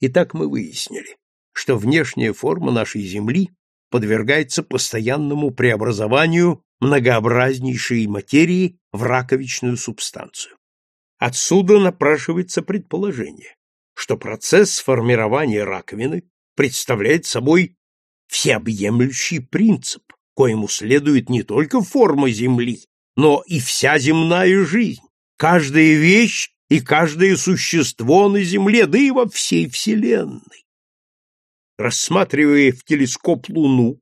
Итак, мы выяснили, что внешняя форма нашей Земли подвергается постоянному преобразованию многообразнейшей материи в раковичную субстанцию. Отсюда напрашивается предположение, что процесс формирования раковины представляет собой всеобъемлющий принцип, коему следует не только форма Земли, но и вся земная жизнь, каждая вещь и каждое существо на земле, да и во всей Вселенной. Рассматривая в телескоп Луну,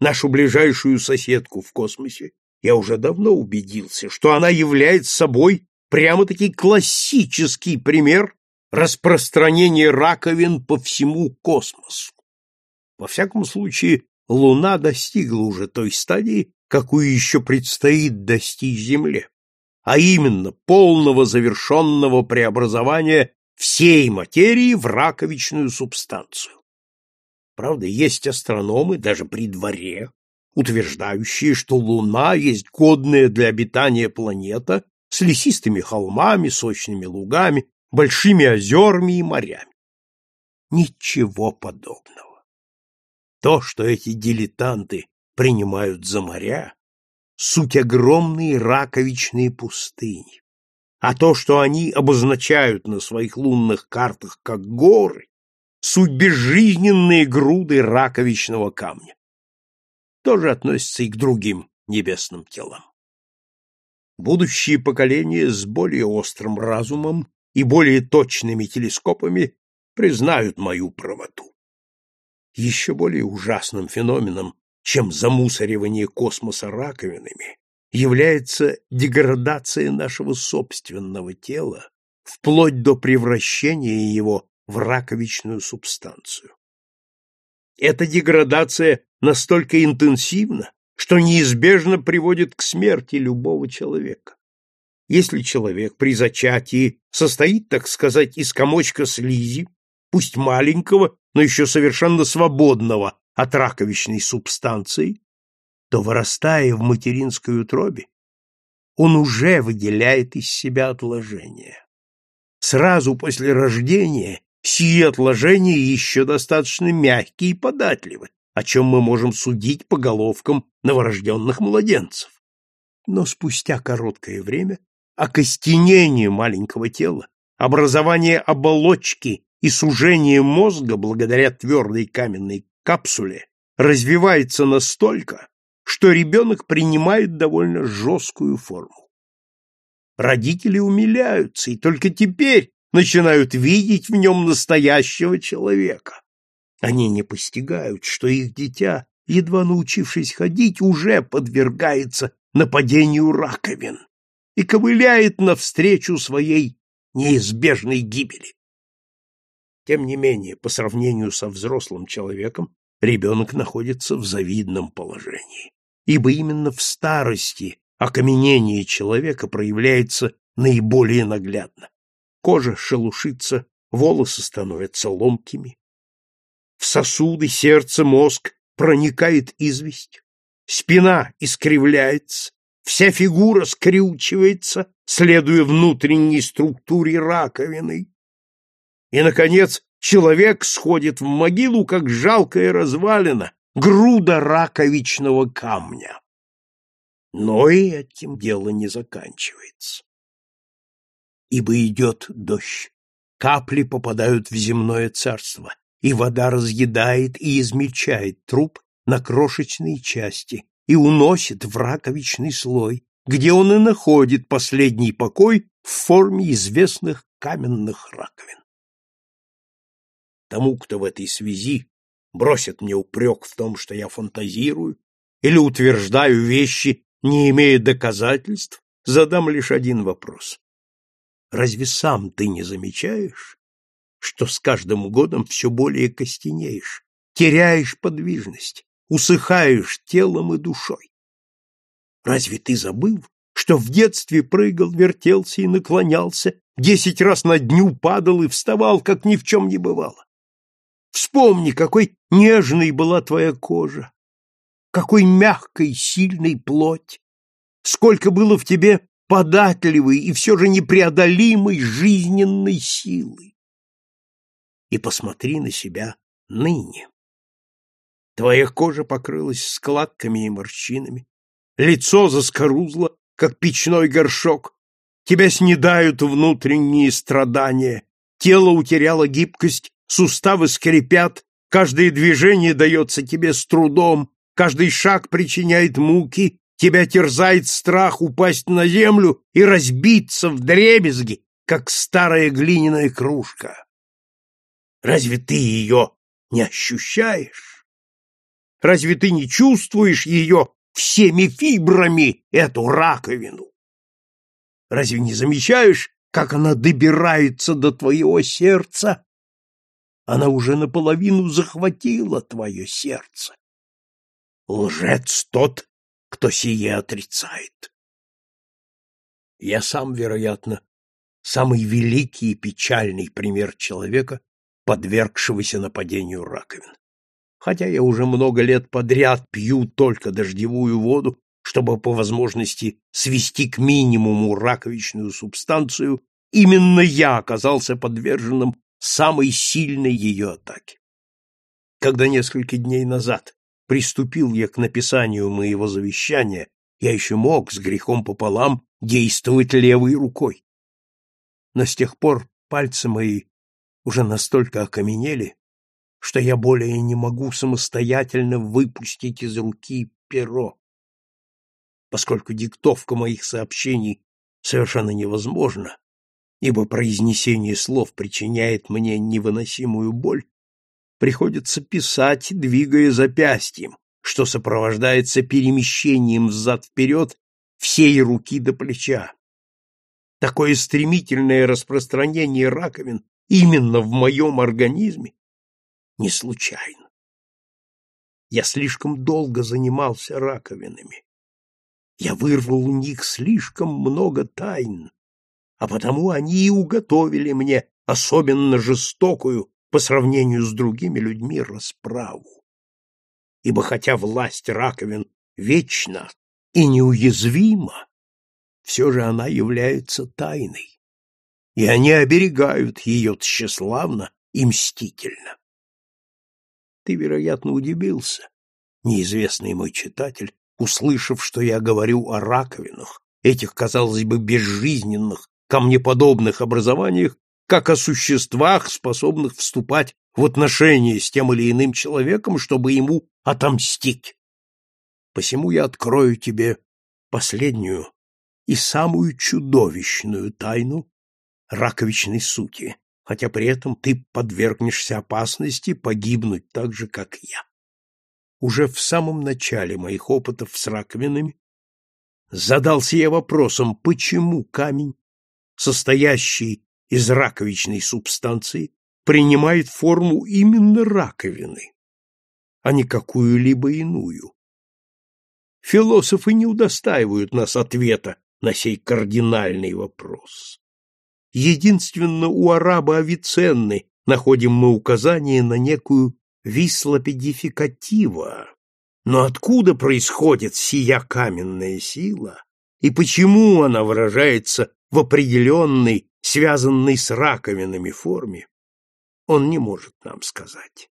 нашу ближайшую соседку в космосе, я уже давно убедился, что она является собой прямо-таки классический пример распространения раковин по всему космосу. Во всяком случае, Луна достигла уже той стадии, какую еще предстоит достичь Земле а именно полного завершенного преобразования всей материи в раковичную субстанцию. Правда, есть астрономы даже при дворе, утверждающие, что Луна есть годная для обитания планета с лесистыми холмами, сочными лугами, большими озерами и морями. Ничего подобного. То, что эти дилетанты принимают за моря, суть огромные раковичные пустыни. А то, что они обозначают на своих лунных картах как горы, суть безжизненные груды раковичного камня. Тоже относится и к другим небесным телам. Будущие поколения с более острым разумом и более точными телескопами признают мою правоту. Еще более ужасным феноменом чем замусоривание космоса раковинами, является деградация нашего собственного тела вплоть до превращения его в раковичную субстанцию. Эта деградация настолько интенсивна, что неизбежно приводит к смерти любого человека. Если человек при зачатии состоит, так сказать, из комочка слизи, пусть маленького, но еще совершенно свободного от раковичной субстанции, то, вырастая в материнской утробе, он уже выделяет из себя отложения. Сразу после рождения сии отложения еще достаточно мягкие и податливы, о чем мы можем судить по головкам новорожденных младенцев. Но спустя короткое время окостенение маленького тела, образование оболочки и сужение мозга благодаря твердой каменной капсуле развивается настолько, что ребенок принимает довольно жесткую форму. Родители умиляются и только теперь начинают видеть в нем настоящего человека. Они не постигают, что их дитя, едва научившись ходить, уже подвергается нападению раковин и ковыляет навстречу своей неизбежной гибели. Тем не менее, по сравнению со взрослым человеком, ребенок находится в завидном положении, ибо именно в старости окаменение человека проявляется наиболее наглядно. Кожа шелушится, волосы становятся ломкими. В сосуды, сердце, мозг проникает известь, спина искривляется, вся фигура скрючивается, следуя внутренней структуре раковины. И, наконец, Человек сходит в могилу, как жалкая развалина, груда раковичного камня. Но и этим дело не заканчивается. Ибо идет дождь, капли попадают в земное царство, и вода разъедает и измельчает труп на крошечные части и уносит в раковичный слой, где он и находит последний покой в форме известных каменных раковин тому, кто в этой связи бросит мне упрек в том, что я фантазирую или утверждаю вещи, не имея доказательств, задам лишь один вопрос. Разве сам ты не замечаешь, что с каждым годом все более костенеешь, теряешь подвижность, усыхаешь телом и душой? Разве ты забыл, что в детстве прыгал, вертелся и наклонялся, десять раз на дню падал и вставал, как ни в чем не бывало? Вспомни, какой нежной была твоя кожа, какой мягкой, сильной плоть, сколько было в тебе податливой и все же непреодолимой жизненной силы. И посмотри на себя ныне. Твоя кожа покрылась складками и морщинами, лицо заскорузло, как печной горшок, тебя снедают внутренние страдания, тело утеряло гибкость суставы скрипят, каждое движение дается тебе с трудом, каждый шаг причиняет муки, тебя терзает страх упасть на землю и разбиться в дребезги, как старая глиняная кружка. Разве ты ее не ощущаешь? Разве ты не чувствуешь ее всеми фибрами, эту раковину? Разве не замечаешь, как она добирается до твоего сердца она уже наполовину захватила твое сердце. Лжец тот, кто сие отрицает. Я сам, вероятно, самый великий и печальный пример человека, подвергшегося нападению раковин. Хотя я уже много лет подряд пью только дождевую воду, чтобы по возможности свести к минимуму раковичную субстанцию, именно я оказался подверженным самой сильной ее атаки. Когда несколько дней назад приступил я к написанию моего завещания, я еще мог с грехом пополам действовать левой рукой. Но с тех пор пальцы мои уже настолько окаменели, что я более не могу самостоятельно выпустить из руки перо. Поскольку диктовка моих сообщений совершенно невозможна, ибо произнесение слов причиняет мне невыносимую боль, приходится писать, двигая запястьем, что сопровождается перемещением взад-вперед всей руки до плеча. Такое стремительное распространение раковин именно в моем организме не случайно. Я слишком долго занимался раковинами. Я вырвал у них слишком много тайн, а потому они и уготовили мне особенно жестокую по сравнению с другими людьми расправу. Ибо хотя власть раковин вечна и неуязвима, все же она является тайной, и они оберегают ее тщеславно и мстительно. Ты, вероятно, удивился, неизвестный мой читатель, услышав, что я говорю о раковинах, этих, казалось бы, безжизненных камнеподобных образованиях как о существах, способных вступать в отношения с тем или иным человеком, чтобы ему отомстить. Посему я открою тебе последнюю и самую чудовищную тайну раковичной сути, хотя при этом ты подвергнешься опасности погибнуть так же, как я. Уже в самом начале моих опытов с раковинами задался я вопросом, почему камень состоящий из раковичной субстанции, принимает форму именно раковины, а не какую-либо иную. Философы не удостаивают нас ответа на сей кардинальный вопрос. Единственно у араба Авиценны находим мы указание на некую вислопедификатива. Но откуда происходит сия каменная сила, и почему она выражается в определенной, связанной с раковинами форме, он не может нам сказать.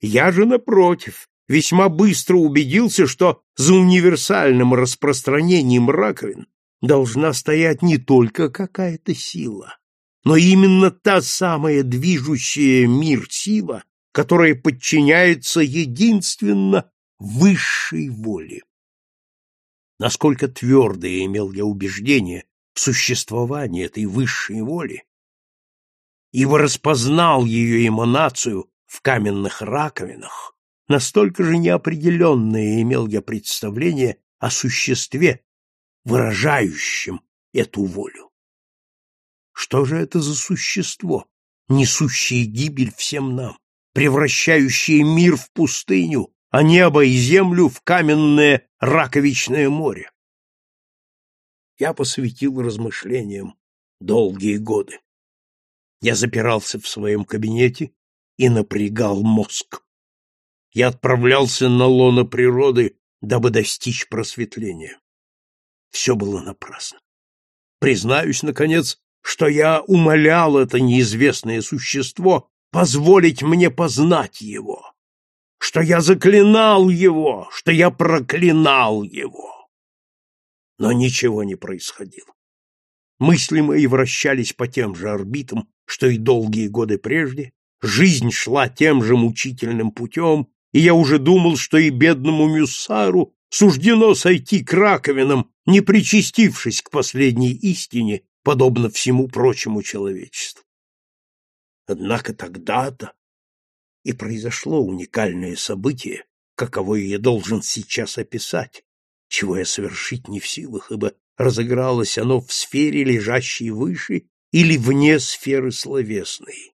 Я же, напротив, весьма быстро убедился, что за универсальным распространением раковин должна стоять не только какая-то сила, но именно та самая движущая мир сила, которая подчиняется единственно высшей воле насколько твердое имел я убеждение в существовании этой высшей воли, ибо распознал ее эманацию в каменных раковинах, настолько же неопределенное имел я представление о существе, выражающем эту волю. Что же это за существо, несущее гибель всем нам, превращающее мир в пустыню а небо и землю в каменное раковичное море. Я посвятил размышлениям долгие годы. Я запирался в своем кабинете и напрягал мозг. Я отправлялся на лоно природы, дабы достичь просветления. Все было напрасно. Признаюсь, наконец, что я умолял это неизвестное существо позволить мне познать его что я заклинал его, что я проклинал его. Но ничего не происходило. Мысли мои вращались по тем же орбитам, что и долгие годы прежде, жизнь шла тем же мучительным путем, и я уже думал, что и бедному Мюссару суждено сойти к раковинам, не причастившись к последней истине, подобно всему прочему человечеству. Однако тогда-то и произошло уникальное событие, каково я должен сейчас описать, чего я совершить не в силах, ибо разыгралось оно в сфере, лежащей выше или вне сферы словесной.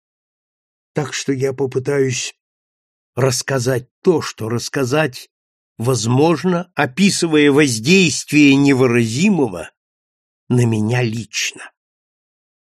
Так что я попытаюсь рассказать то, что рассказать, возможно, описывая воздействие невыразимого на меня лично.